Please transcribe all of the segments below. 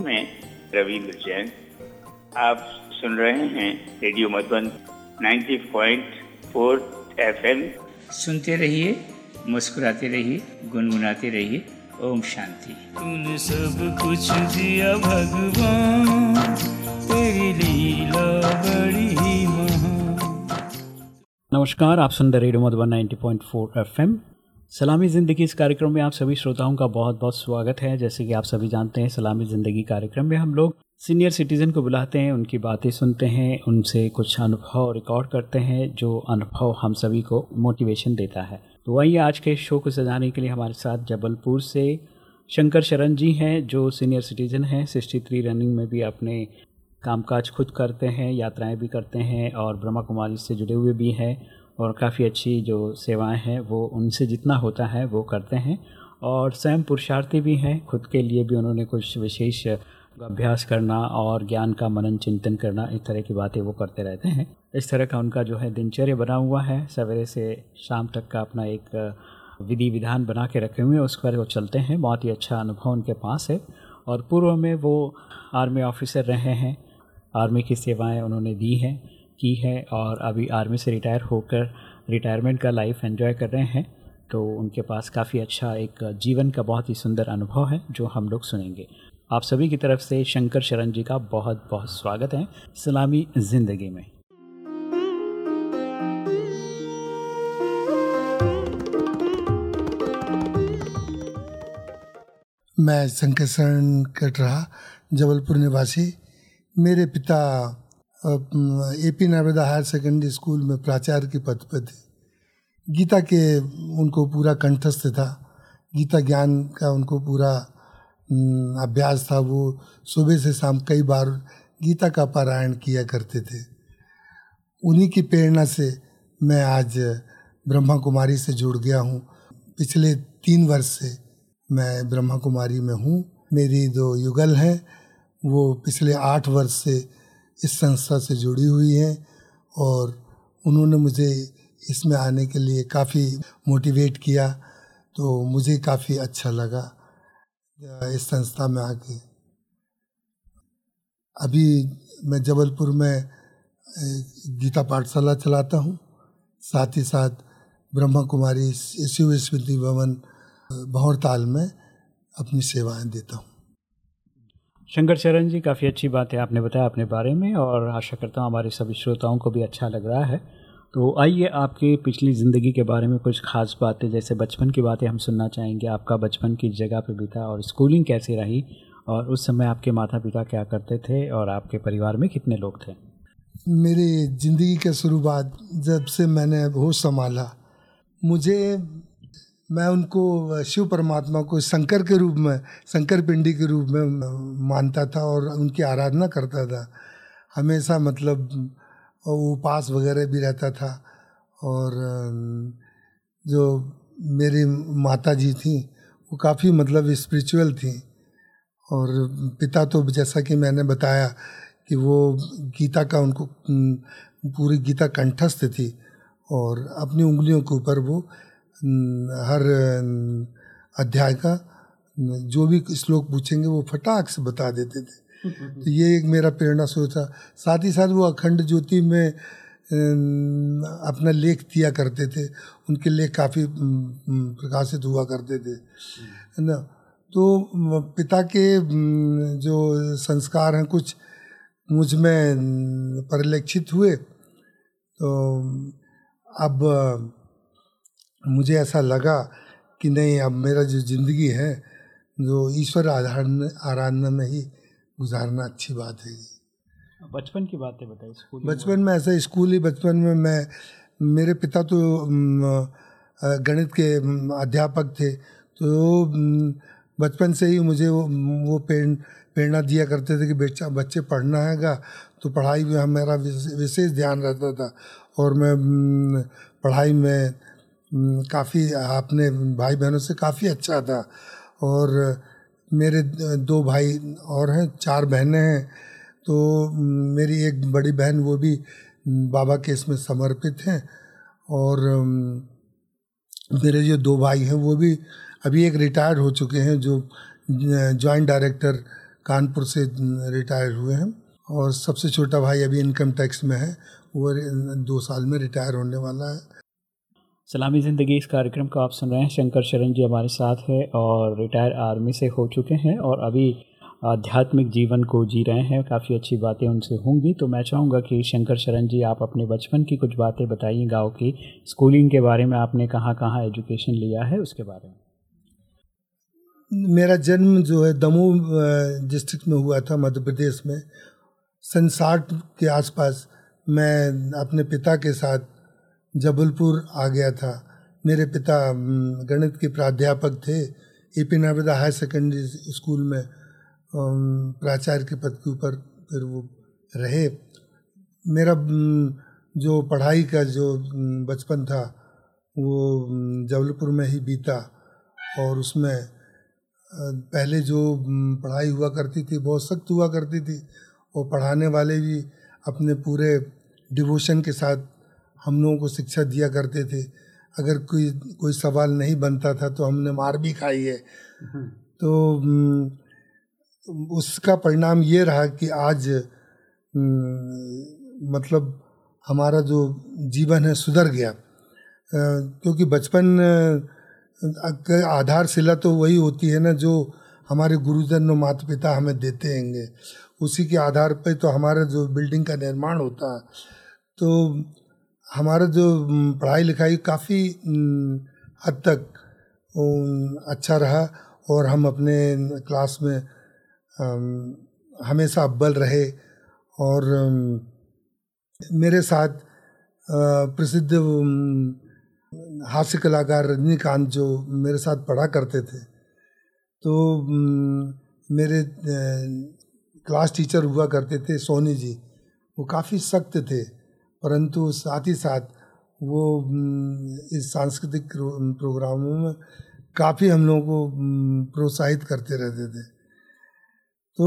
मैं रविंद्र जैन। आप सुन रहे हैं रेडियो मधुबन 90.4 एफएम। सुनते रहिए मुस्कुराते रहिए गुनगुनाते रहिए। ओम शांति। तूने सब कुछ दिया भगवान तेरी लीला बड़ी नमस्कार आप सुन रहे रेडियो मधुबन 90.4 एफएम। सलामी ज़िंदगी इस कार्यक्रम में आप सभी श्रोताओं का बहुत बहुत स्वागत है। जैसे कि आप सभी जानते हैं, सलामी ज़िंदगी कार्यक्रम में हम लोग सीनियर सिटीज़न को बुलाते हैं, उनकी बातें सुनते हैं, उनसे कुछ अनुभव रिकॉर्ड करते हैं, जो अनुभव हम सभी को मोटिवेशन देता है। तो वही आज के शो को सजाने के लिए हमारे साथ जबलपुर से शंकर शरण जी हैं, जो सीनियर सिटीज़न हैं। सिक्सटी थ्री रनिंग में भी अपने कामकाज खुद करते हैं, यात्राएँ भी करते हैं और ब्रह्मा कुमारी से जुड़े हुए भी हैं। और काफ़ी अच्छी जो सेवाएँ हैं, वो उनसे जितना होता है, वो करते हैं। और स्वयं पुरुषार्थी भी हैं, खुद के लिए भी उन्होंने कुछ विशेष अभ्यास करना और ज्ञान का मनन, चिंतन करना, इस तरह की बातें वो करते रहते हैं। इस तरह का उनका जो है दिनचर्या बना हुआ है। सवेरे से शाम तक का अपना एक विधि विधान बना के रखे हुए हैं, उस पर वो चलते हैं। बहुत ही अच्छा अनुभव उनके पास है। और पूर्व में वो आर्मी ऑफिसर रहे हैं। आर्मी की सेवाएँ उन्होंने दी हैं। की है और अभी आर्मी से रिटायर होकर रिटायरमेंट का लाइफ एंजॉय कर रहे हैं तो उनके पास काफ़ी अच्छा एक जीवन का बहुत ही सुंदर अनुभव है, जो हम लोग सुनेंगे। आप सभी की तरफ़ से शंकर शरण जी का बहुत बहुत स्वागत है, सलामी ज़िंदगी में। मैं शंकर शरण कटरा जबलपुर निवासी, मेरे पिता A P Narmada higher secondary school में प्राचार्य के पद पर थे। गीता के उनको पूरा कंठस्थ था। गीता ज्ञान का उनको पूरा अभ्यास था। वो सुबह से शाम कई बार गीता का पारायण किया करते थे। उन्हीं की प्रेरणा से मैं आज ब्रह्मा कुमारी से जुड़ गया हूँ। पिछले तीन वर्ष से मैं ब्रह्मा कुमारी में हूँ। मेरी दो युगल हैं। वो पिछले आठ वर्ष से इस संस्था से जुड़ी हुई हैं और उन्होंने मुझे इसमें आने के लिए काफ़ी मोटिवेट किया तो मुझे काफ़ी अच्छा लगा। इस संस्था में आके अभी मैं जबलपुर में गीता पाठशाला चलाता हूँ। साथ ही साथ ब्रह्मा कुमारी शिव स्मृति भवन भौरताल में अपनी सेवाएँ देता हूँ। शंकर चरण जी, काफ़ी अच्छी बात है आपने बताया अपने बारे में और आशा करता हूँ हमारे सभी श्रोताओं को भी अच्छा लग रहा है। तो आइए आपकी पिछली ज़िंदगी के बारे में कुछ खास बातें, जैसे बचपन की बातें हम सुनना चाहेंगे, आपका बचपन किस जगह पे बीता और स्कूलिंग कैसी रही और उस समय आपके माता पिता क्या करते थे और आपके परिवार में कितने लोग थे? मेरी ज़िंदगी के शुरुआत जब से मैंने होश संभाला, मुझे मैं उनको शिव परमात्मा को शंकर के रूप में, शंकर पिंडी के रूप में मानता था और उनकी आराधना करता था। हमेशा मतलब उपास वगैरह भी रहता था और जो मेरी माता जी थी, वो काफ़ी मतलब स्पिरिचुअल थी। और पिता तो जैसा कि मैंने बताया कि वो गीता का उनको पूरी गीता कंठस्थ थी और अपनी उंगलियों के ऊपर वो हर अध्याय का जो भी श्लोक पूछेंगे वो फटाक से बता देते थे। तो ये एक मेरा प्रेरणा स्रोत था। साथ ही साथ वो अखंड ज्योति में अपना लेख दिया करते थे। उनके लेख काफ़ी प्रकाशित हुआ करते थे। है ना? तो पिता के जो संस्कार हैं कुछ मुझमें परिलक्षित हुए। तो अब मुझे ऐसा लगा कि नहीं अब मेरा जो ज़िंदगी है जो ईश्वर आराधना आराधना में ही गुजारना अच्छी बात है। बचपन की बातें बताइए स्कूल बचपन में ऐसा स्कूल ही बचपन में मैं मेरे पिता तो गणित के अध्यापक थे तो बचपन से ही मुझे वो वो प्रेरणा दिया करते थे कि बेचा बच्चे पढ़ना हैगा तो पढ़ाई में मेरा विशेष ध्यान रहता था। और मैं पढ़ाई में काफ़ी अपने भाई बहनों से काफ़ी अच्छा था। और मेरे दो भाई और हैं, चार बहनें हैं। तो मेरी एक बड़ी बहन, वो भी बाबा के इसमें समर्पित हैं। और मेरे जो दो भाई हैं, वो भी अभी एक रिटायर्ड हो चुके हैं, जो जॉइंट डायरेक्टर कानपुर से रिटायर हुए हैं। और सबसे छोटा भाई अभी इनकम टैक्स में है, वो दो साल में रिटायर होने वाला है। सलामी ज़िंदगी इस कार्यक्रम को आप सुन रहे हैं। शंकर शरण जी हमारे साथ है और रिटायर आर्मी से हो चुके हैं और अभी आध्यात्मिक जीवन को जी रहे हैं। काफ़ी अच्छी बातें उनसे होंगी। तो मैं चाहूँगा कि शंकर शरण जी, आप अपने बचपन की कुछ बातें बताइए गाँव की। स्कूलिंग के बारे में आपने कहाँ कहाँ एजुकेशन लिया है, उसके बारे में। मेरा जन्म जो है दमोह डिस्ट्रिक्ट में हुआ था, मध्य प्रदेश में। सन साठ के आसपास मैं अपने पिता के साथ जबलपुर आ गया था। मेरे पिता गणित के प्राध्यापक थे। A P Narmada higher secondary school में प्राचार्य के पद के ऊपर फिर वो रहे। मेरा जो पढ़ाई का जो बचपन था, वो जबलपुर में ही बीता। और उसमें पहले जो पढ़ाई हुआ करती थी, बहुत सख्त हुआ करती थी और पढ़ाने वाले भी अपने पूरे डिवोशन के साथ हम लोगों को शिक्षा दिया करते थे। अगर कोई कोई सवाल नहीं बनता था तो हमने मार भी खाई है। तो उसका परिणाम ये रहा कि आज मतलब हमारा जो जीवन है सुधर गया। क्योंकि बचपन आधारशिला तो वही होती है ना जो हमारे गुरुजन और माता पिता हमें देते हैंगे। उसी के आधार पर तो हमारा जो बिल्डिंग का निर्माण होता है। तो हमारा जो पढ़ाई लिखाई काफ़ी हद तक अच्छा रहा और हम अपने क्लास में हमेशा अव्वल रहे और मेरे साथ प्रसिद्ध हास्य कलाकार रजनीकांत जो मेरे साथ पढ़ा करते थे तो मेरे क्लास टीचर हुआ करते थे सोनी जी, वो काफ़ी सख्त थे। परंतु साथ ही साथ वो इस सांस्कृतिक प्रोग्रामों में काफ़ी हम लोगों को प्रोत्साहित करते रहते थे। तो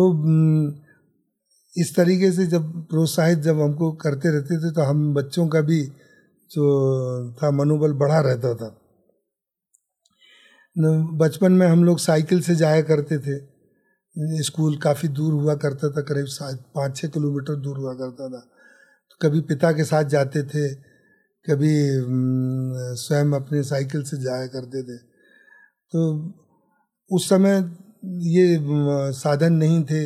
इस तरीके से जब प्रोत्साहित जब हमको करते रहते थे तो हम बच्चों का भी जो था मनोबल बढ़ा रहता था। बचपन में हम लोग साइकिल से जाया करते थे। स्कूल काफ़ी दूर हुआ करता था, करीब सात, पाँच छः किलोमीटर दूर हुआ करता था। कभी पिता के साथ जाते थे, कभी स्वयं अपने साइकिल से जाया करते थे। तो उस समय ये साधन नहीं थे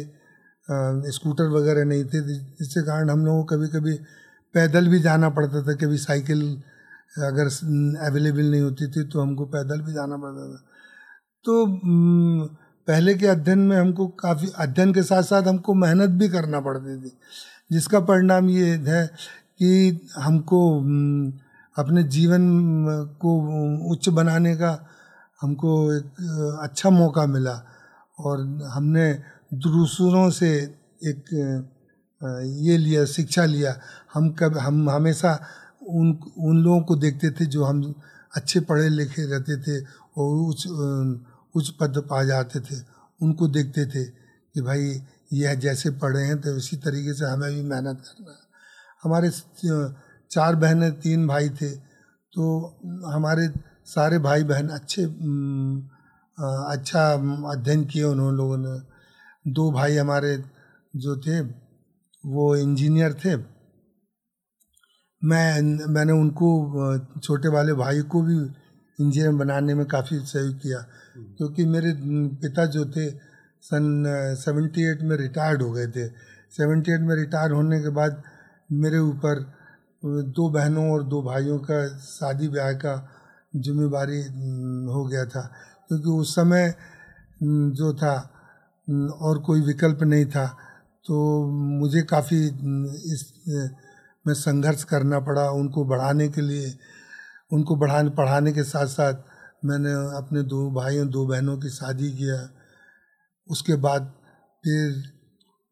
स्कूटर वगैरह नहीं थे जिसके कारण हम लोगों को कभी कभी पैदल भी जाना पड़ता था, कभी साइकिल अगर अवेलेबल नहीं होती थी तो हमको पैदल भी जाना पड़ता था। तो पहले के अध्ययन में हमको काफ़ी, अध्ययन के साथ साथ हमको मेहनत भी करना पड़ती थी। जिसका परिणाम ये है कि हमको अपने जीवन को उच्च बनाने का हमको एक अच्छा मौका मिला। और हमने दूसरों से एक ये लिया, शिक्षा लिया। हम कब, हम हमेशा उन उन लोगों को देखते थे जो हम अच्छे पढ़े लिखे रहते थे और उच्च उच्च पद पा जाते थे। उनको देखते थे कि भाई ये जैसे पढ़े हैं तो इसी तरीके से हमें भी मेहनत करना है। हमारे चार बहनें तीन भाई थे तो हमारे सारे भाई बहन अच्छे अच्छा अध्ययन किए उन्होंने लोगों ने। दो भाई हमारे जो थे वो इंजीनियर थे। मैं मैंने उनको छोटे वाले भाई को भी इंजीनियर बनाने में काफ़ी सहयोग किया क्योंकि मेरे पिता जो थे सन सेवेंटी एट में रिटायर्ड हो गए थे। सेवेंटी एट में रिटायर होने के बाद मेरे ऊपर, दो बहनों और दो भाइयों का शादी ब्याह का जिम्मेवारी हो गया था। क्योंकि उस समय जो था और कोई विकल्प नहीं था। तो मुझे काफ़ी इस, में संघर्ष करना पड़ा उनको बढ़ाने के लिए। उनको बढ़ाने, पढ़ाने के साथ साथ मैंने अपने दो भाइयों, दो बहनों की शादी किया। उसके बाद फिर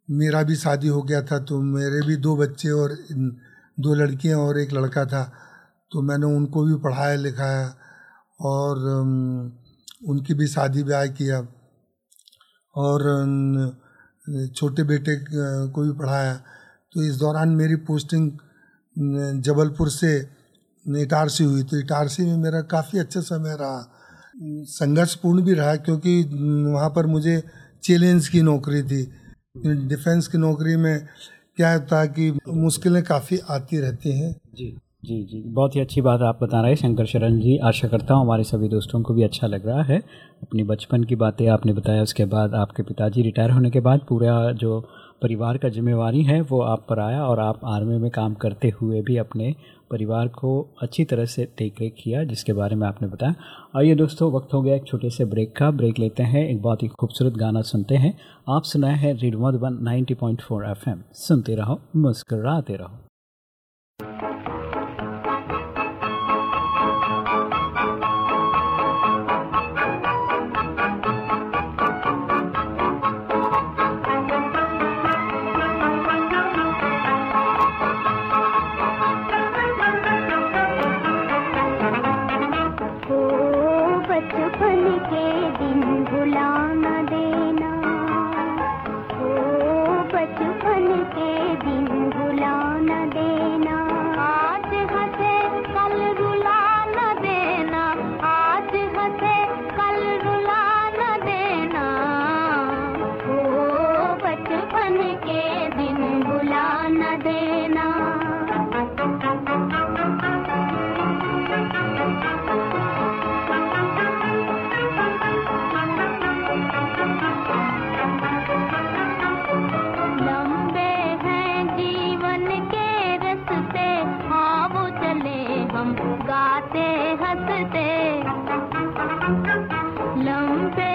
मेरा भी शादी हो गया था तो मेरे भी दो बच्चे और दो लड़कियाँ और एक लड़का था तो मैंने उनको भी पढ़ाया लिखाया और उनकी भी शादी ब्याह किया और छोटे बेटे को भी पढ़ाया। तो इस दौरान मेरी पोस्टिंग जबलपुर से इटारसी हुई तो इटारसी में मेरा काफ़ी अच्छा समय रहा। संघर्षपूर्ण भी रहा क्योंकि वहाँ पर मुझे चैलेंज की नौकरी थी। डिफेंस की नौकरी में क्या होता है कि मुश्किलें काफ़ी आती रहती हैं। जी जी जी। बहुत ही अच्छी बात आप बता रहे हैं, शंकर शरण जी। आशा करता हूँ हमारे सभी दोस्तों को भी अच्छा लग रहा है। अपनी बचपन की बातें आपने बताया, उसके बाद आपके पिताजी रिटायर होने के बाद पूरा जो परिवार का जिम्मेवारी है, वो आप पर आया और आप आर्मी में काम करते हुए भी अपने परिवार को अच्छी तरह से टेक रेख किया, जिसके बारे में आपने बताया। आइए दोस्तों, वक्त हो गया एक छोटे से ब्रेक का। ब्रेक लेते हैं, एक बहुत ही खूबसूरत गाना सुनते हैं। आप सुनाए हैं red one ninety point four FM. सुनते रहो, मुस्कराते रहो। हम गाते हँसते लम्बे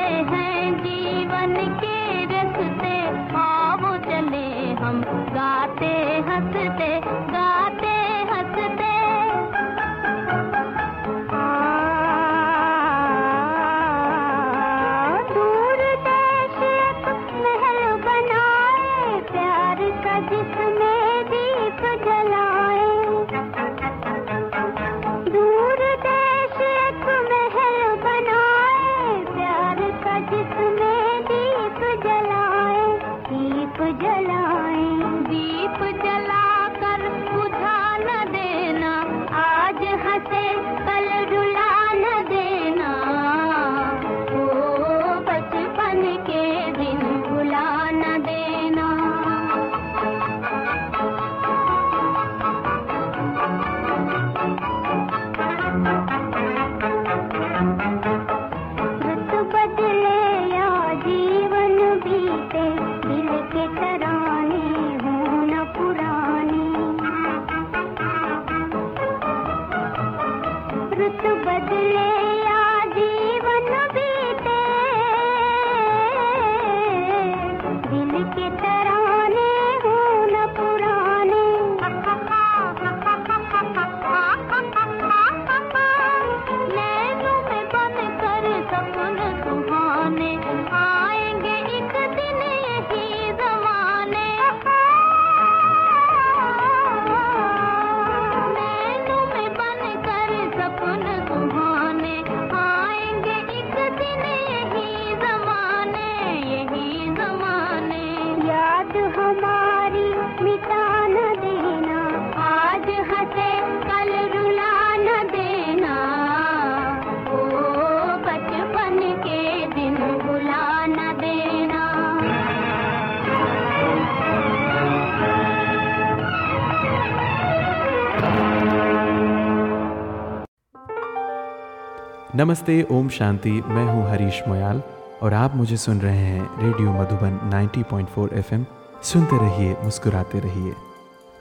नमस्ते, ओम शांति। मैं हूँ हरीश मोयाल और आप मुझे सुन रहे हैं रेडियो मधुबन 90.4 एफएम। सुनते रहिए, मुस्कुराते रहिए।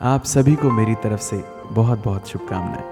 आप सभी को मेरी तरफ़ से बहुत बहुत शुभकामनाएँ।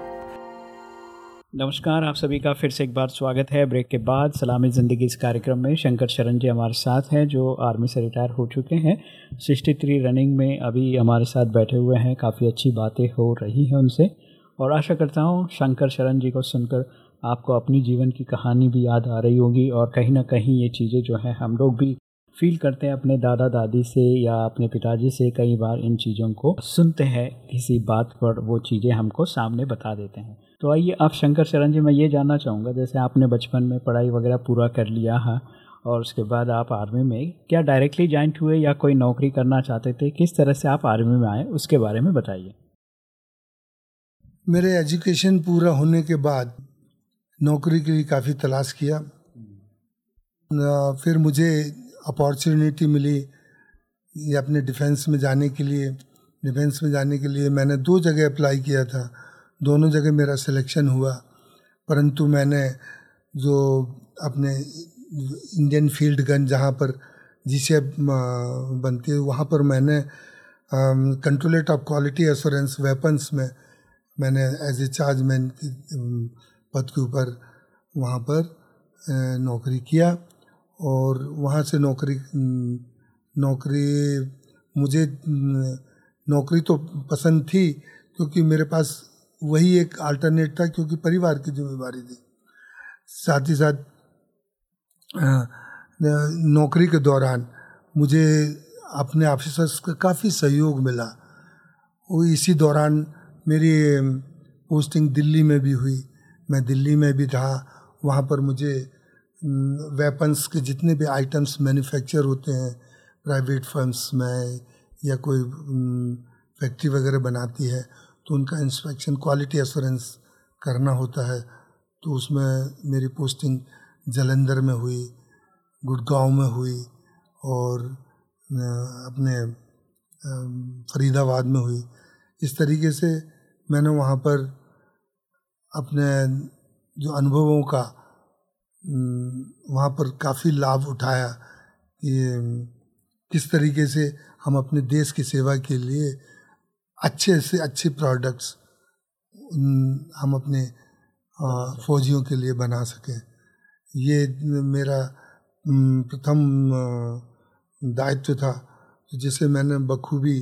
नमस्कार, आप सभी का फिर से एक बार स्वागत है। ब्रेक के बाद सलामी ज़िंदगी इस कार्यक्रम में। शंकर शरण जी हमारे साथ हैं, जो आर्मी से रिटायर हो चुके हैं। सिक्सटी थ्री रनिंग में अभी हमारे साथ बैठे हुए हैं। काफ़ी अच्छी बातें हो रही हैं उनसे। और आशा करता हूँ, शंकर शरण जी को सुनकर आपको अपनी जीवन की कहानी भी याद आ रही होगी और कहीं ना कहीं ये चीज़ें जो है हम लोग भी फील करते हैं अपने दादा दादी से या अपने पिताजी से कई बार इन चीज़ों को सुनते हैं, किसी बात पर वो चीज़ें हमको सामने बता देते हैं। तो आइए, आप शंकर शरण जी, मैं ये जानना चाहूँगा, जैसे आपने बचपन में पढ़ाई वगैरह पूरा कर लिया है और उसके बाद आप आर्मी में, क्या डायरेक्टली ज्वाइंट हुए या कोई नौकरी करना चाहते थे? किस तरह से आप आर्मी में आए, उसके बारे में बताइए। मेरे एजुकेशन पूरा होने के बाद नौकरी के लिए काफ़ी तलाश किया। फिर मुझे अपॉर्चुनिटी मिली ये अपने डिफेंस में जाने के लिए। डिफेंस में जाने के लिए मैंने दो जगह अप्लाई किया था। दोनों जगह मेरा सिलेक्शन हुआ, परंतु मैंने जो अपने इंडियन फ़ील्ड गन जहाँ पर जिसे बनती है, वहाँ पर मैंने controllerate of quality assurance weapons में मैंने एज ए चार्जमैन की पद के ऊपर वहाँ पर नौकरी किया और वहाँ से नौकरी नौकरी मुझे नौकरी तो पसंद थी क्योंकि मेरे पास वही एक अल्टरनेट था क्योंकि परिवार की जिम्मेवारी थी। साथ ही साथ नौकरी के दौरान मुझे अपने ऑफिसर्स का काफ़ी सहयोग मिला। वो इसी दौरान मेरी पोस्टिंग दिल्ली में भी हुई। मैं दिल्ली में भी रहा, वहाँ पर मुझे वेपन्स के जितने भी आइटम्स मैन्युफैक्चर होते हैं प्राइवेट फर्म्स में या कोई फैक्ट्री वगैरह बनाती है तो उनका इंस्पेक्शन क्वालिटी एश्योरेंस करना होता है। तो उसमें मेरी पोस्टिंग जलंधर में हुई, गुड़गांव में हुई और अपने फरीदाबाद में हुई। इस तरीके से मैंने वहाँ पर अपने जो अनुभवों का वहाँ पर काफ़ी लाभ उठाया कि किस तरीके से हम अपने देश की सेवा के लिए अच्छे से अच्छे प्रोडक्ट्स हम अपने फौजियों के लिए बना सकें। ये मेरा प्रथम दायित्व था, जिसे मैंने बखूबी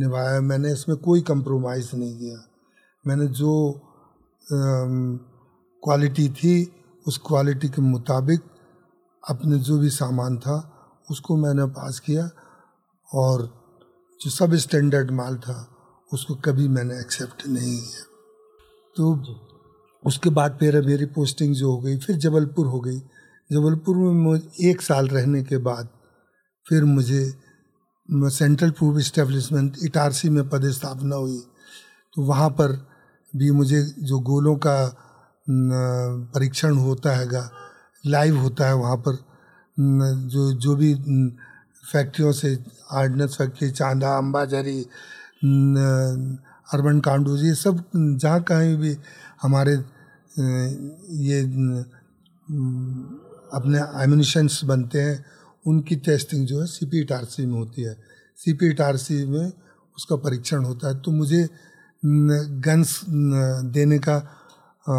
निभाया। मैंने इसमें कोई कंप्रोमाइज़ नहीं किया। मैंने जो क्वालिटी थी उस क्वालिटी के मुताबिक अपने जो भी सामान था उसको मैंने पास किया और जो सब स्टैंडर्ड माल था उसको कभी मैंने एक्सेप्ट नहीं किया। तो उसके बाद फिर मेरी पोस्टिंग जो हो गई फिर जबलपुर हो गई। जबलपुर में एक साल रहने के बाद फिर मुझे सेंट्रल फ़ूड इस्टेब्लिशमेंट इटारसी में पदस्थापना हुई। तो वहाँ पर भी मुझे जो गोलों का परीक्षण होता हैगा लाइव होता है वहाँ पर जो जो भी फैक्ट्रियों से आर्डनेस फैक्ट्री चांदा अम्बाजरी अर्बन कांडू ये सब जहाँ कहीं भी हमारे ये अपने एमिनिशंस बनते हैं, उनकी टेस्टिंग जो है सी पी में होती है। सी पी में उसका परीक्षण होता है। तो मुझे गन्स देने का आ,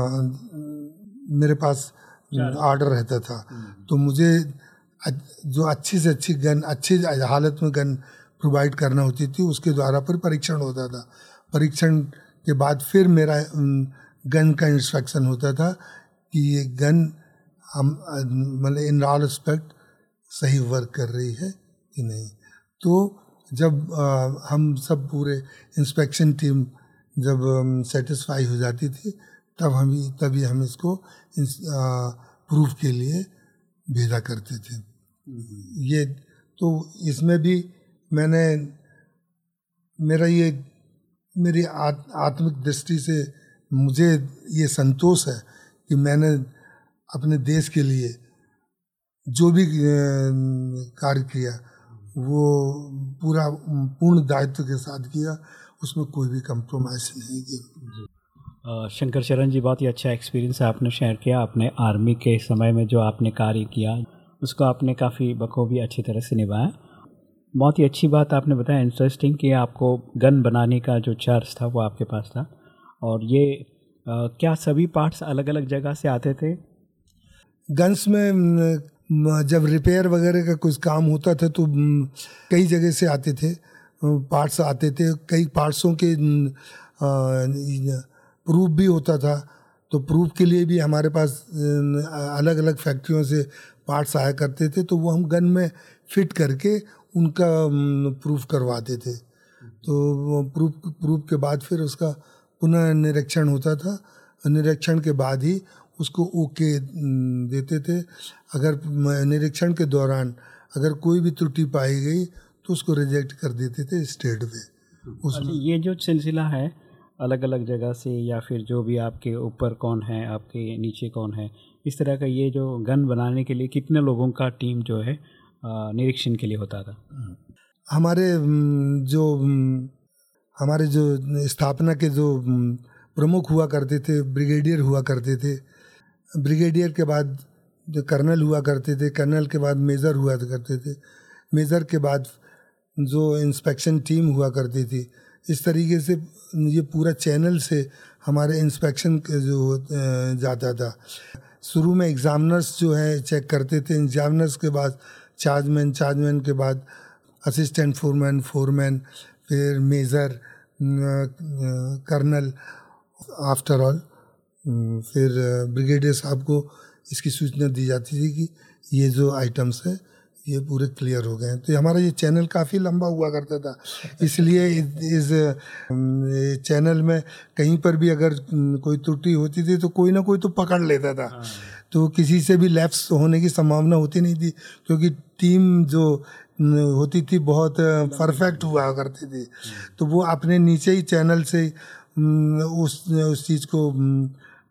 मेरे पास ऑर्डर रहता था। तो मुझे जो अच्छी से अच्छी गन अच्छी हालत में गन प्रोवाइड करना होती थी उसके द्वारा फिर परीक्षण होता था। परीक्षण के बाद फिर मेरा गन का इंस्ट्रक्शन होता था कि ये गन हम मतलब इन ऑल रिस्पेक्ट सही वर्क कर रही है कि नहीं। तो जब आ, हम सब पूरे इंस्पेक्शन टीम जब सेटिस्फाई हो जाती थी तब हम तभी हम इसको प्रूफ के लिए भेजा करते थे। ये तो इसमें भी मैंने मेरा ये मेरी आत, आत्मिक दृष्टि से मुझे ये संतोष है कि मैंने अपने देश के लिए जो भी कार्य किया वो पूरा पूर्ण दायित्व के साथ किया उसमें कोई भी कंप्रोमाइज़ नहीं किया शंकर चरण जी बहुत ही अच्छा एक्सपीरियंस आपने शेयर किया। अपने आर्मी के समय में जो आपने कार्य किया उसको आपने काफ़ी बखूबी अच्छी तरह से निभाया। बहुत ही अच्छी बात आपने बताया। इंटरेस्टिंग कि आपको गन बनाने का जो चार्ज था वो आपके पास था। और ये आ, क्या सभी पार्ट्स अलग अलग जगह से आते थे? गन्स में जब रिपेयर वगैरह का कुछ काम होता था तो कई जगह से आते थे। पार्ट्स आते थे, कई पार्ट्सों के प्रूफ भी होता था। तो प्रूफ के लिए भी हमारे पास अलग अलग फैक्ट्रियों से पार्ट्स आया करते थे तो वो हम गन में फिट करके उनका प्रूफ करवाते थे। तो प्रूफ प्रूफ के बाद फिर उसका पुनः निरीक्षण होता था। निरीक्षण के बाद ही उसको ओके देते थे। अगर, निरीक्षण के दौरान अगर कोई भी त्रुटि पाई गई तो उसको रिजेक्ट कर देते थे स्टेट पे उसमें अच्छा, ये जो सिलसिला है अलग अलग जगह से या फिर जो भी आपके ऊपर कौन है आपके नीचे कौन है इस तरह का ये जो गन बनाने के लिए कितने लोगों का टीम जो है निरीक्षण के लिए होता था? हमारे जो हमारे जो स्थापना के जो प्रमुख हुआ करते थे ब्रिगेडियर हुआ करते थे। ब्रिगेडियर के बाद जो कर्नल हुआ करते थे कर्नल के बाद मेजर हुआ करते थे। मेजर के बाद जो इंस्पेक्शन टीम हुआ करती थी। इस तरीके से ये पूरा चैनल से हमारे इंस्पेक्शन जो जाता था। शुरू में एग्ज़ामिनर्स जो है चेक करते थे। एग्जामिनर्स के बाद चार्जमैन चार्जमैन के बाद असिस्टेंट फोरमैन फोरमैन फिर मेज़र कर्नल आफ्टर ऑल फिर ब्रिगेडियर साहब को इसकी सूचना दी जाती थी कि ये जो आइटम्स है ये पूरे क्लियर हो गए हैं। तो हमारा ये चैनल काफ़ी लंबा हुआ करता था। इसलिए इस चैनल में कहीं पर भी अगर कोई त्रुटि होती थी तो कोई ना कोई तो पकड़ लेता था। हाँ। तो किसी से भी लैप्स होने की संभावना होती नहीं थी क्योंकि टीम जो होती थी बहुत परफेक्ट हुआ करती थी। तो वो अपने नीचे ही चैनल से उस उस चीज़ को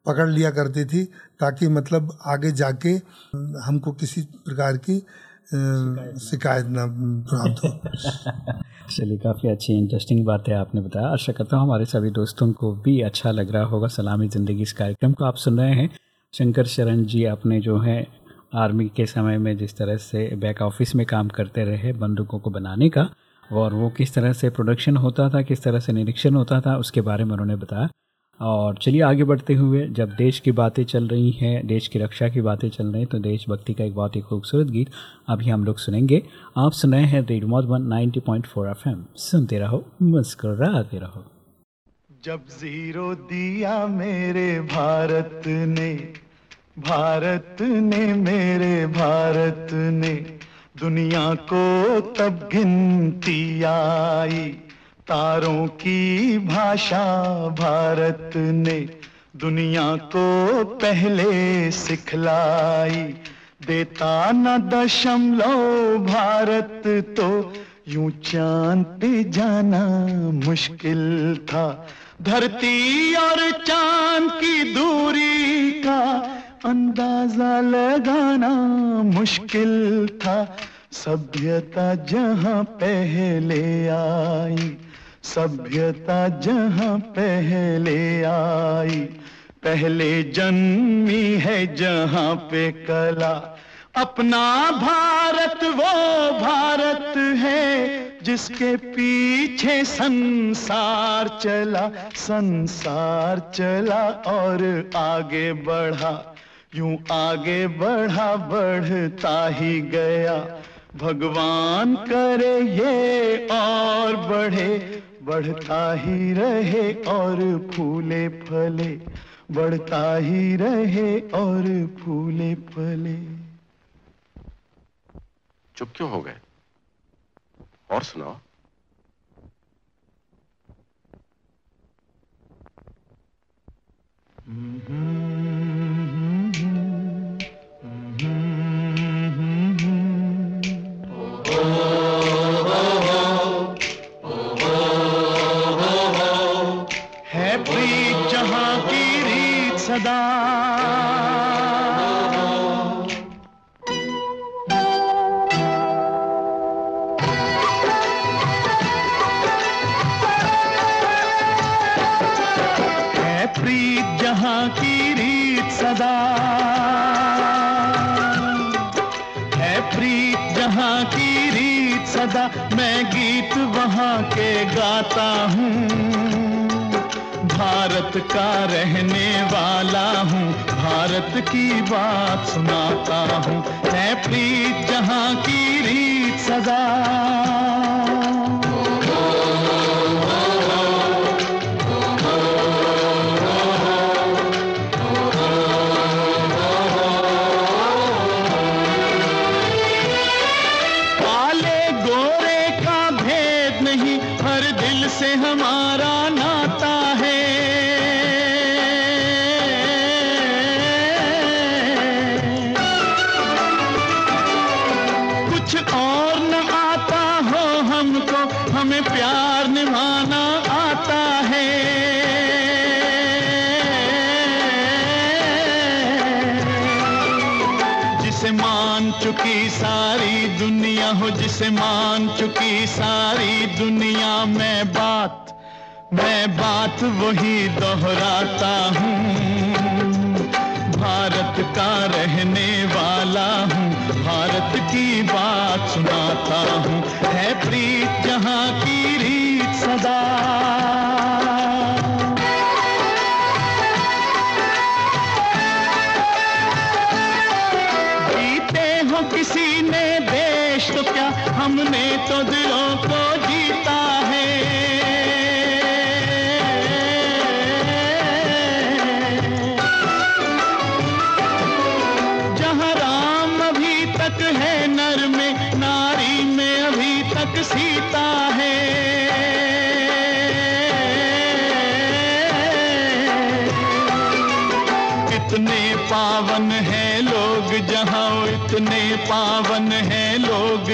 पकड़ लिया करती थी ताकि मतलब आगे जाके हमको किसी प्रकार की शिकायत ना, प्राप्त हो। चलिए, काफ़ी अच्छी इंटरेस्टिंग बात आपने बताया। आशा करता हूँ हमारे सभी दोस्तों को भी अच्छा लग रहा होगा सलामी ज़िंदगी इस कार्यक्रम को। आप सुन रहे हैं शंकर शरण जी अपने जो है आर्मी के समय में जिस तरह से बैक ऑफ़िस में काम करते रहे बंदूकों को बनाने का, और वो किस तरह से प्रोडक्शन होता था, किस तरह से निरीक्षण होता था, उसके बारे में उन्होंने बताया। और चलिए आगे बढ़ते हुए, जब देश की बातें चल रही हैं, देश की रक्षा की बातें चल रही हैं तो देशभक्ति का एक बहुत ही खूबसूरत गीत अभी हम लोग सुनेंगे। आप सुनाए हैं red one ninety point four F M सुनते रहो, मुस्कुराते रहो। जब ज़ीरो दिया मेरे भारत ने भारत ने मेरे भारत ने, दुनिया को तब गिनती आई। तारों की भाषा भारत ने दुनिया को पहले सिखलाई। देता न दशमलव भारत तो यूँ चाँद जाना मुश्किल था। धरती और चाँद की दूरी का अंदाज़ा लगाना मुश्किल था। सभ्यता जहाँ पहले आई सभ्यता जहाँ पहले आई, पहले जन्मी है जहाँ पे कला। अपना भारत, वो भारत है, जिसके पीछे संसार चला संसार चला और आगे बढ़ा। यूँ आगे बढ़ा, बढ़ता ही गया। भगवान करे ये और बढ़े बढ़ता ही रहे और फूले फले बढ़ता ही रहे और फूले फले चुप क्यों हो गए और सुनाओ Mm-hmm. भारत का रहने वाला हूँ। भारत की बात सुनाता हूँ। है प्रीत जहाँ की रीत सजा। चुकी सारी दुनिया हो जिसे मान चुकी सारी दुनिया, मैं बात मैं बात वही दोहराता हूँ। भारत का रहने वाला हूँ, भारत की बात सुनाता है।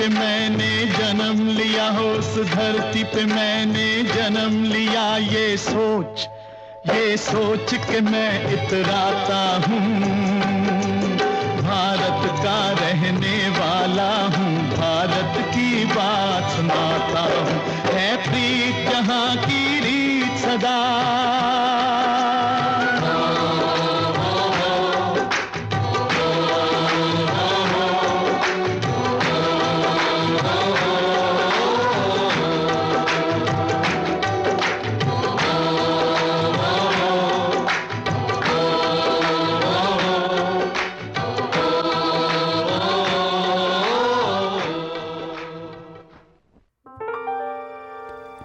पे मैंने जन्म लिया हो, उस धरती पे मैंने जन्म लिया। ये सोच ये सोच के मैं इतराता हूँ। भारत का रहने वाला हूँ, भारत की बात सुनाता हूँ। है प्रीत जहाँ की रीत सदा।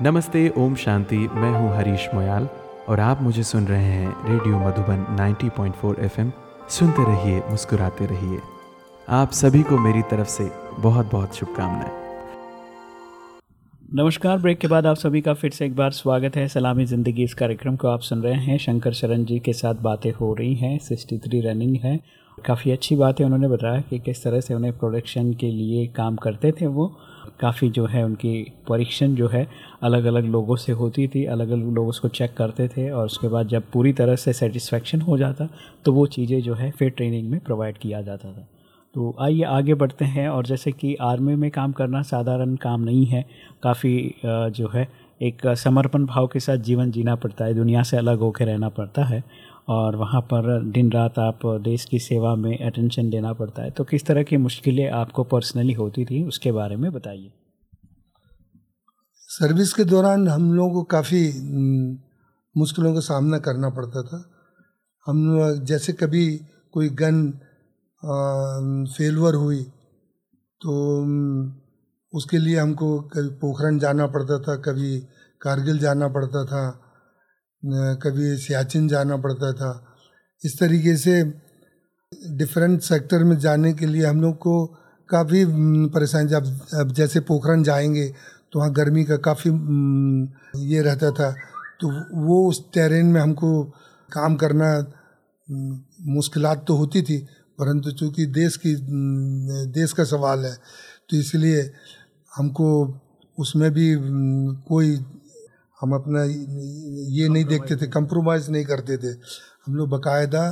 नमस्ते, ओम शांति। मैं हूँ हरीश मोयाल और आप मुझे सुन रहे हैं रेडियो मधुबन 90.4 एफएम। सुनते रहिए, मुस्कुराते रहिए। आप सभी को मेरी तरफ़ से बहुत बहुत शुभकामनाएँ। नमस्कार, ब्रेक के बाद आप सभी का फिर से एक बार स्वागत है। सलामी ज़िंदगी इस कार्यक्रम को आप सुन रहे हैं। शंकर शरण जी के साथ बातें हो रही हैं सिक्सटी थ्री रनिंग है। काफ़ी अच्छी बात है, उन्होंने बताया कि किस तरह से उन्हें प्रोडक्शन के लिए काम करते थे वो। काफ़ी जो है उनकी परीक्षण जो है अलग अलग लोगों से होती थी अलग अलग लोग उसको चेक करते थे और उसके बाद जब पूरी तरह से सेटिस्फेक्शन हो जाता तो वो चीज़ें जो है फिर ट्रेनिंग में प्रोवाइड किया जाता था। तो आइए आगे बढ़ते हैं और जैसे कि आर्मी में काम करना साधारण काम नहीं है, काफ़ी जो है एक समर्पण भाव के साथ जीवन जीना पड़ता है, दुनिया से अलग होकर रहना पड़ता है। और वहाँ पर दिन रात आप देश की सेवा में अटेंशन देना पड़ता है। तो किस तरह की मुश्किलें आपको पर्सनली होती थी, उसके बारे में बताइए। सर्विस के दौरान हम लोगों को काफ़ी मुश्किलों का सामना करना पड़ता था। हम जैसे कभी कोई गन फेलवर हुई तो उसके लिए हमको कभी पोखरण जाना पड़ता था, कभी कारगिल जाना पड़ता था कभी सियाचिन जाना पड़ता था। इस तरीके से डिफरेंट सेक्टर में जाने के लिए हम लोग को काफ़ी परेशानी जब, अब जैसे पोखरण जाएँगे तो वहाँ गर्मी का काफ़ी ये रहता था। तो वो उस टेरेन में हमको काम करना मुश्किल तो होती थी, परंतु चूँकि देश की देश का सवाल है तो इसलिए हमको उसमें भी कोई हम अपना ये नहीं देखते थे कंप्रोमाइज़ नहीं करते थे। हम लोग बाकायदा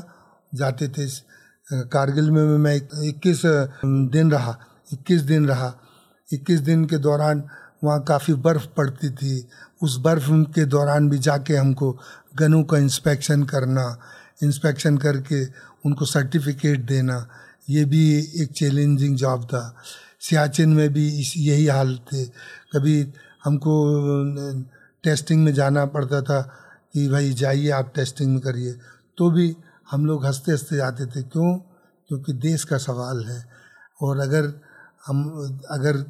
जाते थे कारगिल में मैं इक्कीस दिन रहा इक्कीस दिन रहा। इक्कीस दिन के दौरान वहाँ काफ़ी बर्फ़ पड़ती थी। उस बर्फ़ के दौरान भी जाके हमको गनों का इंस्पेक्शन करना इंस्पेक्शन करके उनको सर्टिफिकेट देना ये भी एक चैलेंजिंग जॉब था। सियाचिन में भी इस यही हाल थे। कभी हमको टेस्टिंग में जाना पड़ता था कि भाई जाइए, आप टेस्टिंग में करिए। तो भी हम लोग हँसते हँसते जाते थे। क्यों? क्योंकि देश का सवाल है। और अगर हम, अगर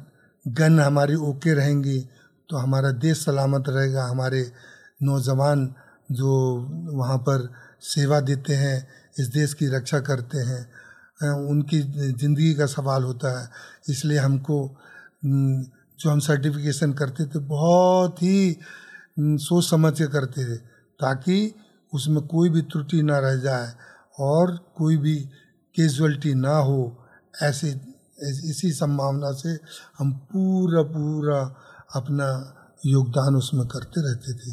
गन हमारी ओके रहेंगी तो हमारा देश सलामत रहेगा। हमारे नौजवान जो वहाँ पर सेवा देते हैं, इस देश की रक्षा करते हैं उनकी ज़िंदगी का सवाल होता है। इसलिए हमको जो हम सर्टिफिकेशन करते थे, बहुत ही सोच समझ के करते थे ताकि उसमें कोई भी त्रुटि ना रह जाए और कोई भी कैजुअलिटी ना हो। ऐसे, इसी संभावना से हम पूरा पूरा अपना योगदान उसमें करते रहते थे।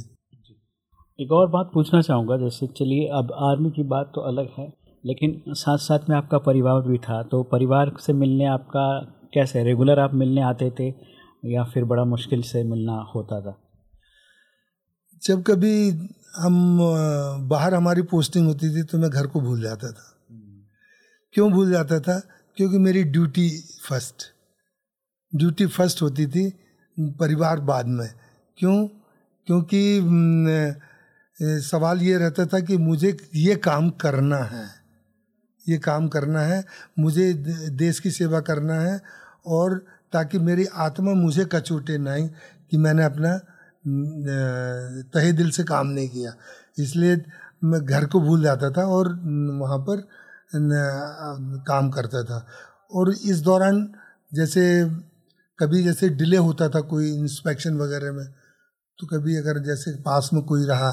एक और बात पूछना चाहूँगा, जैसे चलिए अब आर्मी की बात तो अलग है, लेकिन साथ साथ में आपका परिवार भी था तो परिवार से मिलने आपका कैसे, रेगुलर आप मिलने आते थे या फिर बड़ा मुश्किल से मिलना होता था? जब कभी हम बाहर हमारी पोस्टिंग होती थी तो मैं घर को भूल जाता था। क्यों भूल जाता था? क्योंकि मेरी ड्यूटी फ़र्स्ट ड्यूटी फ़र्स्ट होती थी परिवार बाद में। क्यों? क्योंकि सवाल ये रहता था कि मुझे ये काम करना है। ये काम करना है, मुझे देश की सेवा करना है और ताकि मेरी आत्मा मुझे कचोटे नहीं कि मैंने अपना तहे दिल से काम नहीं किया। इसलिए मैं घर को भूल जाता था और वहाँ पर काम करता था। और इस दौरान जैसे कभी जैसे डिले होता था कोई इंस्पेक्शन वगैरह में तो कभी अगर जैसे पास में कोई रहा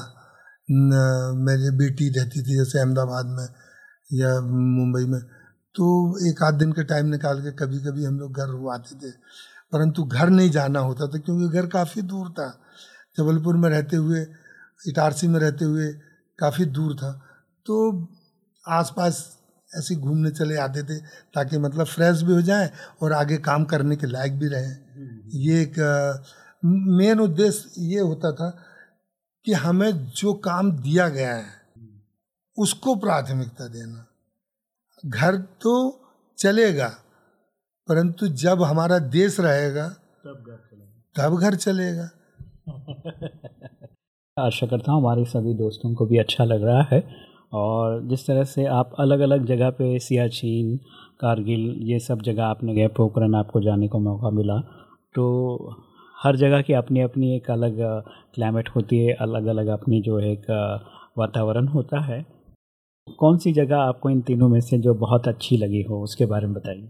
मेरी बेटी रहती थी जैसे अहमदाबाद में या मुंबई में तो एक आध दिन का टाइम निकाल के कभी कभी हम लोग घर आते थे। परंतु घर नहीं जाना होता था क्योंकि घर काफ़ी दूर था। जबलपुर में रहते हुए इटारसी में रहते हुए काफ़ी दूर था। तो आसपास ऐसे घूमने चले आते थे ताकि मतलब फ्रेश भी हो जाए और आगे काम करने के लायक भी रहे। ये एक मेन उद्देश्य ये होता था कि हमें जो काम दिया गया है उसको प्राथमिकता देना। घर तो चलेगा परंतु जब हमारा देश रहेगा तब घर चलेगा। तब घर चलेगा। आशा करता हूँ हमारे सभी दोस्तों को भी अच्छा लग रहा है। और जिस तरह से आप अलग अलग जगह पे सियाचिन, कारगिल, ये सब जगह आपने गए पोखरन आपको जाने को मौका मिला तो हर जगह की अपनी अपनी एक अलग क्लाइमेट होती है अलग अलग अपनी जो एक वातावरण होता है। कौन सी जगह आपको इन तीनों में से जो बहुत अच्छी लगी हो, उसके बारे में बताइए।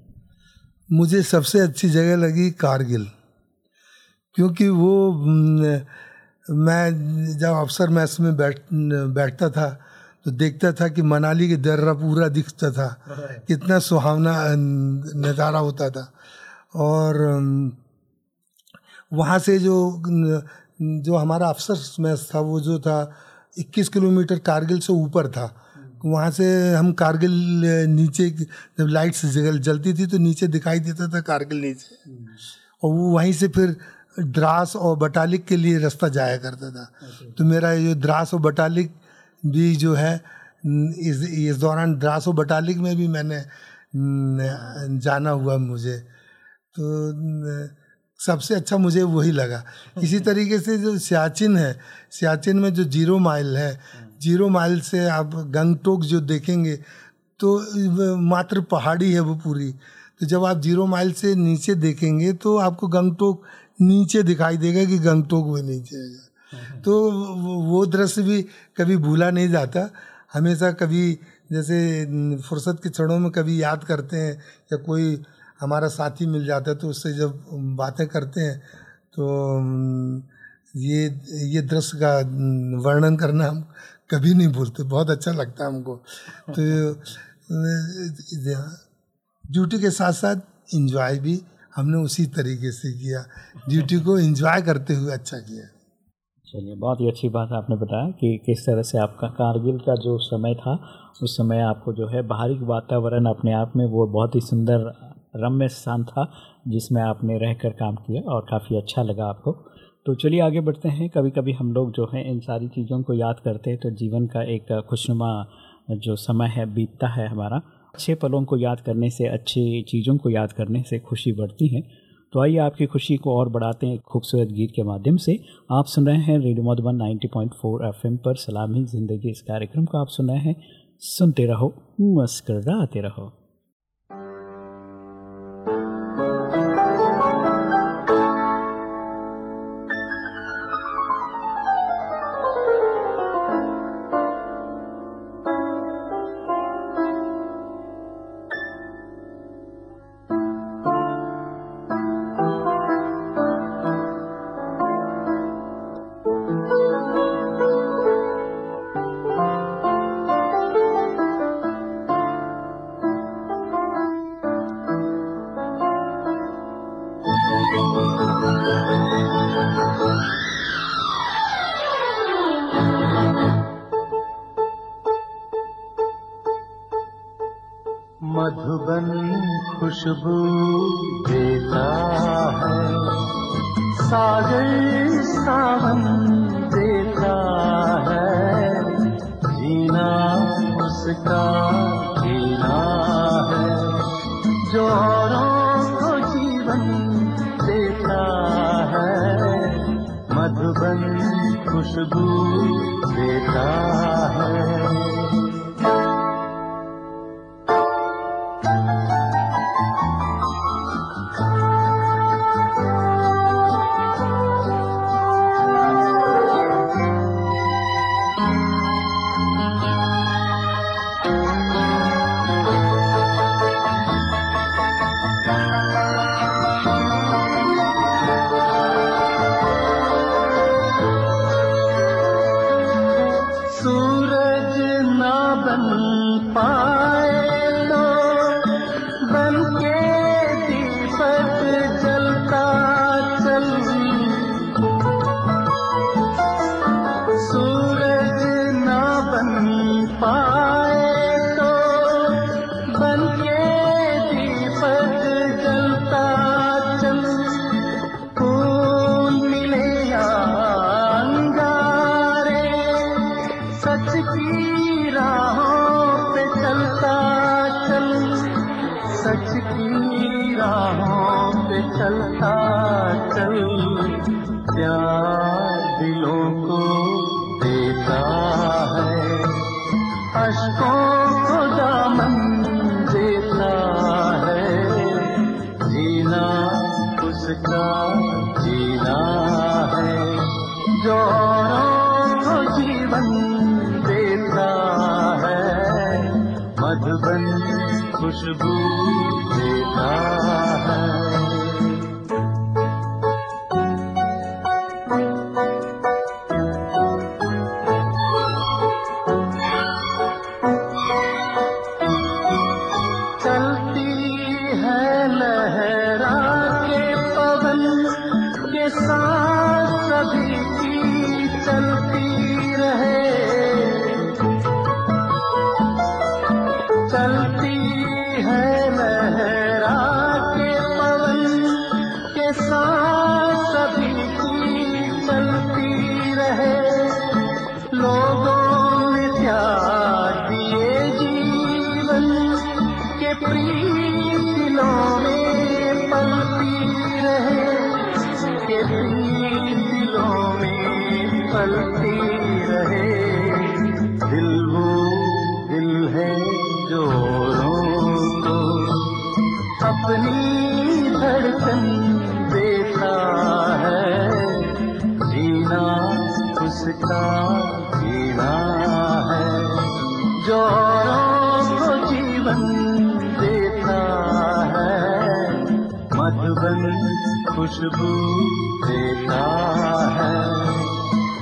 मुझे सबसे अच्छी जगह लगी कारगिल। क्योंकि वो मैं जब अफसर मैस में बैठ बैठता था तो देखता था कि मनाली के दर्रा पूरा दिखता था। कितना सुहावना नज़ारा होता था। और वहाँ से जो जो हमारा अफसर मैस था वो जो था 21 किलोमीटर कारगिल से ऊपर था। वहाँ से हम कारगिल नीचे जब लाइट्स जगल जलती थी तो नीचे दिखाई देता था कारगिल नीचे। और वो वहीं से फिर द्रास और बटालिक के लिए रास्ता जाया करता था। तो मेरा ये द्रास और बटालिक भी जो है इस इस दौरान द्रास और बटालिक में भी मैंने जाना हुआ मुझे। तो सबसे अच्छा मुझे वही लगा। इसी तरीके से जो सियाचिन है सियाचिन में जो ज़ीरो माइल है ज़ीरो माइल से आप गंगटोक जो देखेंगे तो मात्र पहाड़ी है वो पूरी। तो जब आप ज़ीरो माइल से नीचे देखेंगे तो आपको गंगटोक नीचे दिखाई देगा कि गंगटोक में नीचे है। तो वो दृश्य भी कभी भूला नहीं जाता। हमेशा कभी जैसे फुर्सत के क्षणों में कभी याद करते हैं या कोई हमारा साथी मिल जाता है तो उससे जब बातें करते हैं तो ये ये दृश्य का वर्णन करना हम कभी नहीं भूलते। बहुत अच्छा लगता है हमको। तो ड्यूटी के साथ साथ इंजॉय भी हमने उसी तरीके से किया। ड्यूटी को इंजॉय करते हुए अच्छा किया। चलिए, बहुत ही अच्छी बात आपने बताया कि किस तरह से आपका कारगिल का जो समय था, उस समय आपको जो है बाहरी वातावरण अपने आप में वो बहुत ही सुंदर, रम्य स्थान था, जिसमें आपने रहकर काम किया और काफ़ी अच्छा लगा आपको। तो चलिए, आगे बढ़ते हैं। कभी कभी हम लोग जो है, इन सारी चीज़ों को याद करते हैं तो जीवन का एक खुशनुमा जो समय है, बीतता है हमारा। अच्छे पलों को याद करने से, अच्छी चीज़ों को याद करने से खुशी बढ़ती है। तो आइए आपकी खुशी को और बढ़ाते हैं खूबसूरत गीत के माध्यम से। आप सुन रहे हैं रेडियो मधुबन 90.4 एफएम पर सलामी ज़िंदगी इस कार्यक्रम को आप सुन रहे हैं। सुनते रहो, मुस्कराते रहो। खुशबू देता है।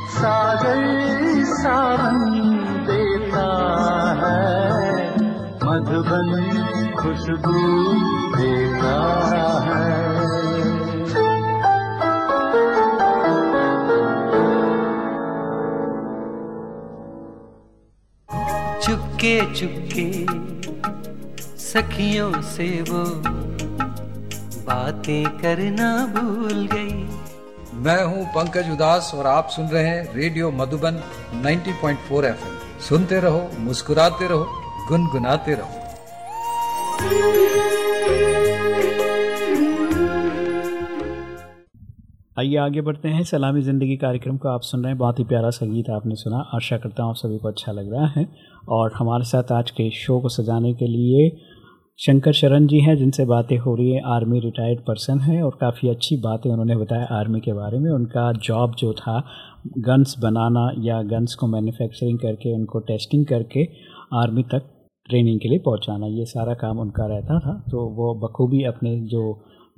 सागर सावन देता है। मधुबन खुशबू देता है। चुपके चुपके सखियों से वो बातें करना भूल गई। मैं हूँ पंकज उदास और आप सुन रहे हैं रेडियो मधुबन 90.4 एफएम। सुनते रहो मुस्कुराते रहो गुनगुनाते रहो। आइए आगे बढ़ते हैं। सलामी ज़िंदगी कार्यक्रम को आप सुन रहे हैं। बहुत ही प्यारा संगीत आपने सुना। आशा करता हूँ आप सभी को अच्छा लग रहा है। और हमारे साथ आज के शो को सजाने के लिए शंकर शरण जी हैं, जिनसे बातें हो रही है। आर्मी रिटायर्ड पर्सन है और काफ़ी अच्छी बातें उन्होंने बताया आर्मी के बारे में। उनका जॉब जो था, गन्स बनाना या गन्स को मैन्युफैक्चरिंग करके, उनको टेस्टिंग करके आर्मी तक ट्रेनिंग के लिए पहुंचाना, ये सारा काम उनका रहता था। तो वो बखूबी अपने जो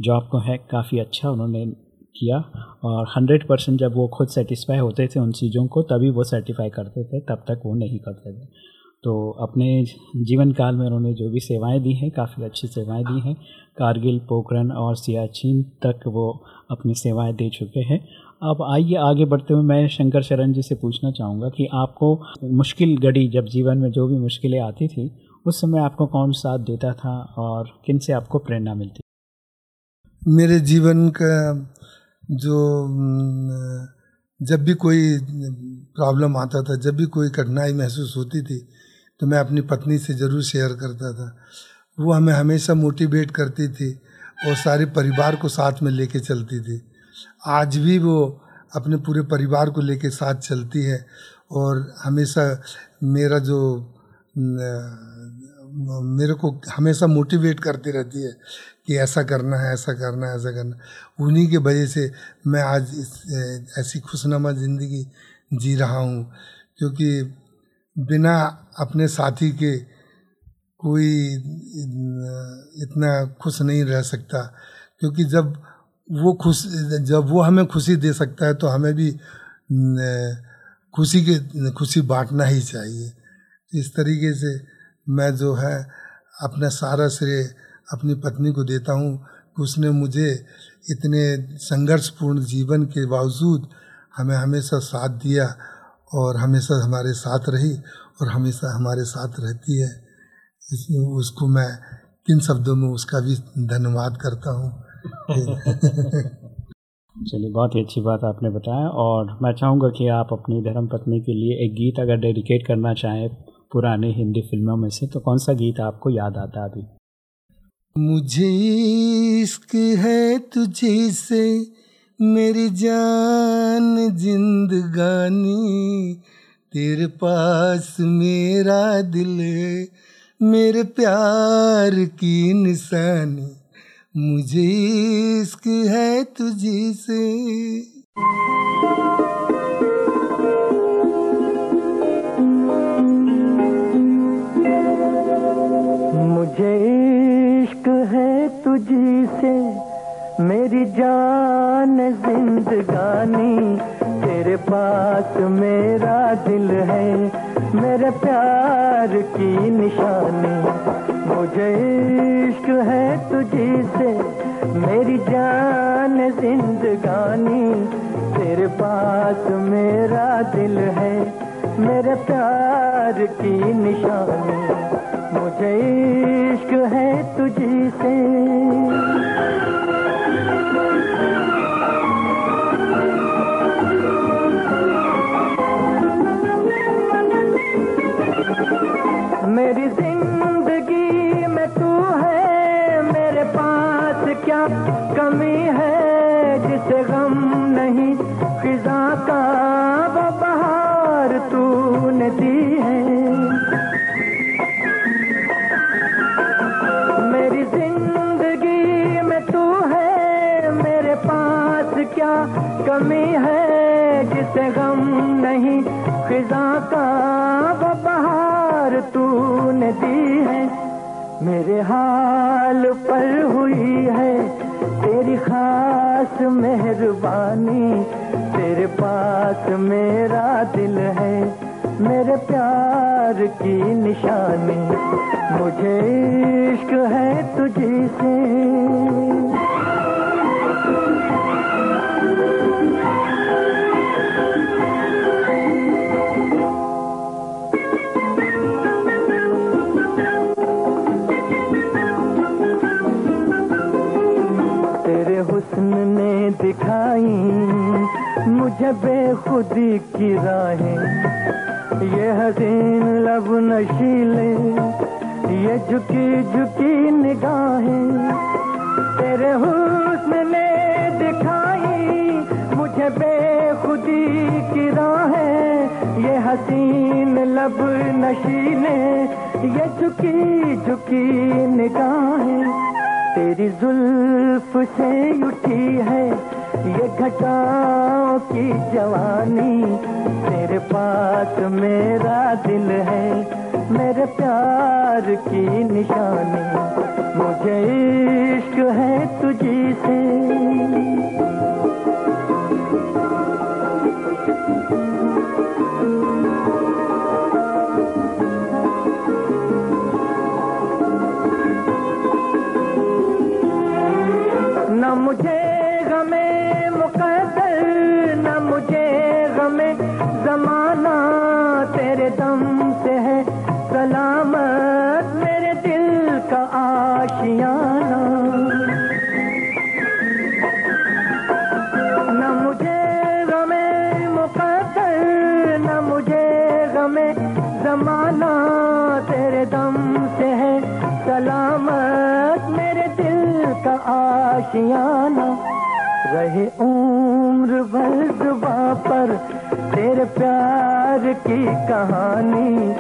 जॉब को है, काफ़ी अच्छा उन्होंने किया और हंड्रेड परसेंट जब वो खुद सेटिस्फाई होते थे उन चीज़ों को, तभी वो सर्टिफाई करते थे, तब तक वो नहीं करते थे। तो अपने जीवन काल में उन्होंने जो भी सेवाएँ दी हैं, काफ़ी अच्छी सेवाएँ दी हैं। कारगिल पोखरन और सियाचिन तक वो अपनी सेवाएँ दे चुके हैं। अब आइए आगे बढ़ते हुए मैं शंकर शरण जी से पूछना चाहूँगा कि आपको मुश्किल घड़ी जब जीवन में जो भी मुश्किलें आती थी, उस समय आपको कौन साथ देता था और किन से आपको प्रेरणा मिलती? मेरे जीवन का जो, जब भी कोई प्रॉब्लम आता था, जब भी कोई कठिनाई महसूस होती थी तो मैं अपनी पत्नी से ज़रूर शेयर करता था। वो हमें हमेशा मोटिवेट करती थी और सारे परिवार को साथ में लेके चलती थी। आज भी वो अपने पूरे परिवार को लेके साथ चलती है और हमेशा मेरा जो मेरे को हमेशा मोटिवेट करती रहती है कि ऐसा करना है, ऐसा करना है, ऐसा करना उन्हीं के वजह से मैं आज इस ऐसी खुशनुमा ज़िंदगी जी रहा हूँ। क्योंकि बिना अपने साथी के कोई, इतना खुश नहीं रह सकता। क्योंकि जब वो खुश, जब वो हमें खुशी दे सकता है तो हमें भी, खुशी के, खुशी बांटना ही चाहिए। इस तरीके से मैं जो है, अपना सारा श्रेय अपनी पत्नी को देता हूँ कि उसने मुझे इतने संघर्षपूर्ण जीवन के बावजूद हमें हमेशा साथ दिया और हमेशा हमारे साथ रही और हमेशा हमारे साथ रहती है। इसमें उसको मैं किन शब्दों में उसका भी धन्यवाद करता हूँ। चलिए बहुत ही अच्छी बात आपने बताया और मैं चाहूँगा कि आप अपनी धर्म पत्नी के लिए एक गीत अगर डेडिकेट करना चाहें पुराने हिंदी फ़िल्मों में से तो कौन सा गीत आपको याद आता अभी? मुझे इश्क है तुझे से मेरी जान जिंदगानी, तेरे पास मेरा दिल मेरे प्यार की निशानी, मुझे इश्क है तुझे से मेरी जान जिंदगानी, तेरे पास मेरा दिल है, मेरे प्यार की निशानी। मुझे इश्क है तुझी से, मेरी जान जिंदगानी, तेरे पास मेरा दिल है, मेरे प्यार की निशानी। मुझे इश्क है तुझी से। कमी है जिसे गम नहीं, फिजा का बहार तूने दी है। मेरी ज़िंदगी में तू है, मेरे पास क्या कमी है? जिसे गम नहीं, फिजा का बहार तूने दी है। मेरे हाल पर हुई है तेरी खास मेहरबानी, तेरे पास मेरा दिल है, मेरे प्यार की निशानी, मुझे इश्क है तुझे से। दिखाई, मुझे बेखुदी की राहें। ये हसीन लब नशीले, ये झुकी झुकी निगाहें। तेरे हुस्न ने दिखाई, मुझे बेखुदी की राहें। ये हसीन लब नशीले, ये झुकी झुकी निगाहें। तेरी जुल्फ से उठी है ये घटाओं की जवानी। तेरे पास मेरा दिल है, मेरे प्यार की निशानी। मुझे इश्क है तुझी से। मुझे सलामत मेरे दिल का आशियाना। न मुझे गमे मुकद्दर, न मुझे गमे जमाना। तेरे दम से है सलामत, मेरे दिल का आशियाना। रहे उम्र भर जुबा पर, तेरे प्यार की कहानी।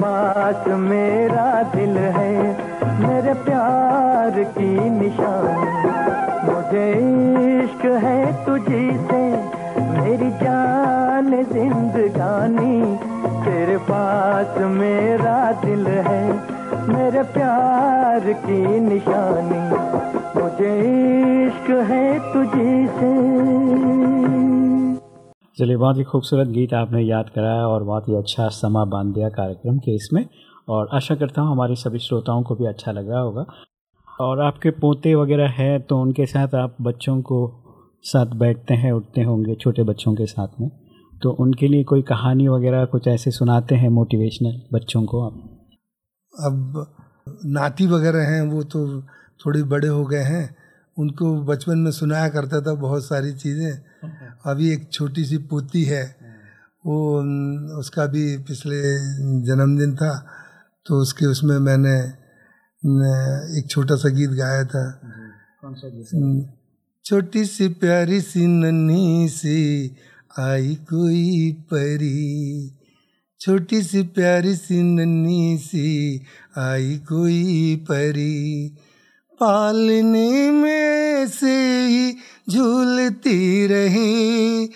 पास मेरा दिल है, मेरे प्यार की निशानी। मुझे इश्क है तुझी से, मेरी जान जिंदगानी। तेरे पास मेरा दिल है, मेरे प्यार की निशानी। मुझे इश्क है तुझी से। चलिए, बहुत ही खूबसूरत गीत आपने याद कराया और बहुत ही अच्छा समा बाँध दिया कार्यक्रम के इसमें। और आशा करता हूँ हमारे सभी श्रोताओं को भी अच्छा लग रहा होगा। और आपके पोते वगैरह हैं तो उनके साथ आप बच्चों को साथ बैठते हैं, उठते होंगे छोटे बच्चों के साथ में। तो उनके लिए कोई कहानी वगैरह कुछ ऐसे सुनाते हैं मोटिवेशनल बच्चों को आप? अब नाती वगैरह हैं, वो तो थोड़े बड़े हो गए हैं। उनको बचपन में सुनाया करता था बहुत सारी चीज़ें। अभी एक छोटी सी पोती है वो उसका भी पिछले जन्मदिन था तो उसके उसमें मैंने एक छोटा सा गीत गाया था। कौन सा छोटी सी प्यारी सी नन्ही सी आई कोई परी। छोटी सी प्यारी सी नन्ही सी आई कोई परी। पालने में से ही झूलती रही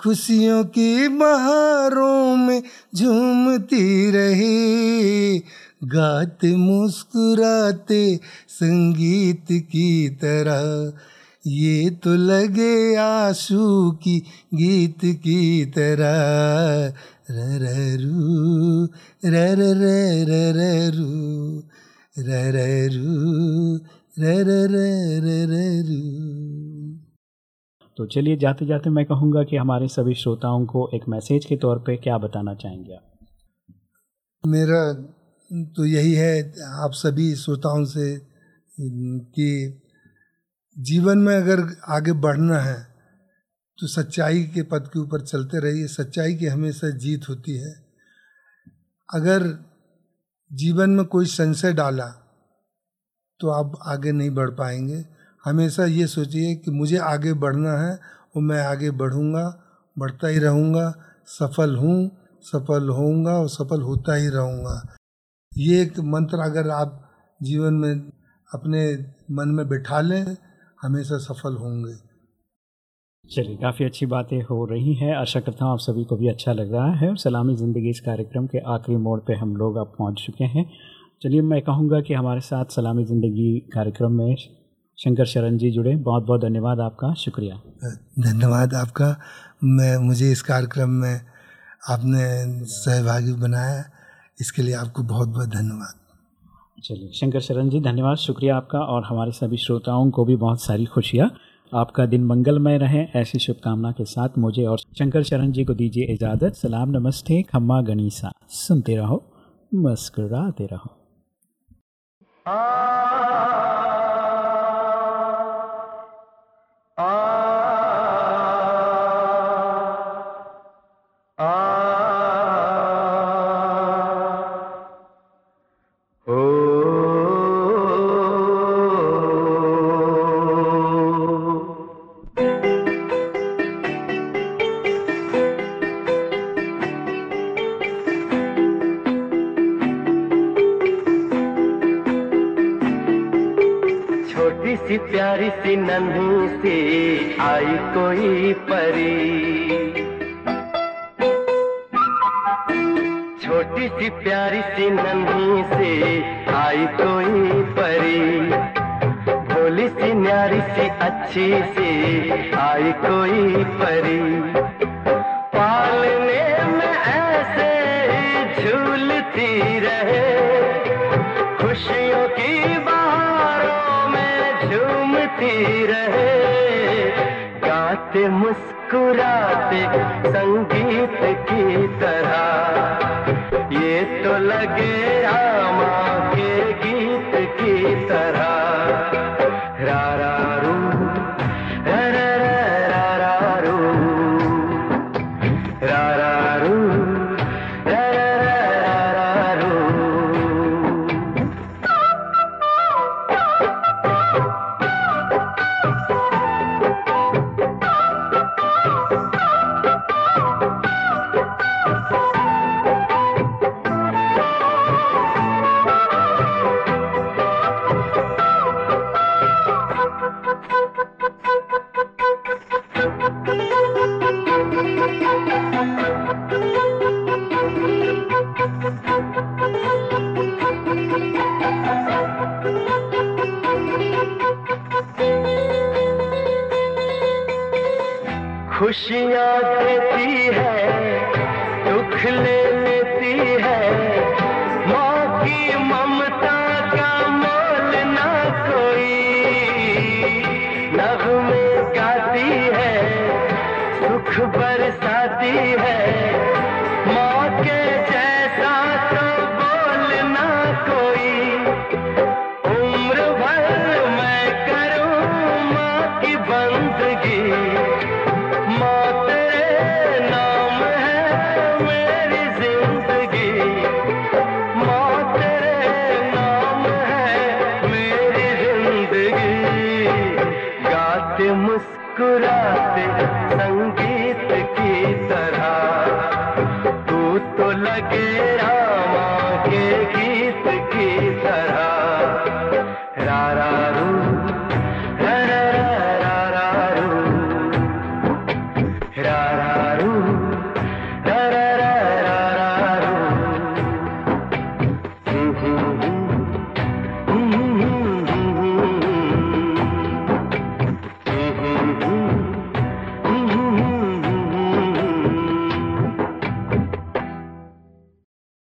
खुशियों की बहारों में झूमती रही गाते मुस्कुराते संगीत की तरह ये तो लगे आँसू की गीत की तरह र र रू र र तो चलिए जाते जाते मैं कहूँगा कि हमारे सभी श्रोताओं को एक मैसेज के तौर पे क्या बताना चाहेंगे आप? मेरा तो यही है आप सभी श्रोताओं से, कि जीवन में अगर आगे बढ़ना है तो सच्चाई के पद के ऊपर चलते रहिए। सच्चाई की हमेशा जीत होती है। अगर जीवन में कोई संशय डाला तो आप आगे नहीं बढ़ पाएँगे। हमेशा ये सोचिए कि मुझे आगे बढ़ना है और मैं आगे बढ़ूँगा, बढ़ता ही रहूँगा, सफल हूँ, सफल होऊँगा और सफल होता ही रहूँगा। ये एक मंत्र अगर आप जीवन में अपने मन में बिठा लें, हमेशा सफल होंगे। चलिए, काफ़ी अच्छी बातें हो रही हैं। आशा करता हूँ आप सभी को भी अच्छा लग रहा है और सलामी ज़िंदगी इस कार्यक्रम के आखिरी मोड़ पे हम लोग अब पहुँच चुके हैं। चलिए, मैं कहूँगा कि हमारे साथ सलामी ज़िंदगी कार्यक्रम में शंकर शरण जी जुड़े। बहुत बहुत धन्यवाद आपका। शुक्रिया। धन्यवाद आपका। मैं मुझे इस कार्यक्रम में आपने सहभागी बनाया। इसके लिए आपको बहुत बहुत धन्यवाद। चलिए शंकर शरण जी धन्यवाद। शुक्रिया आपका और हमारे सभी श्रोताओं को भी बहुत सारी खुशियाँ। आपका दिन मंगलमय रहे। ऐसी शुभकामना के साथ मुझे और शंकर शरण जी को दीजिए इजाज़त। सलाम नमस्ते खम्मा गणिसा। सुनते रहो मुस्कुराते रहो। हो प्यारी से सी आई कोई परी।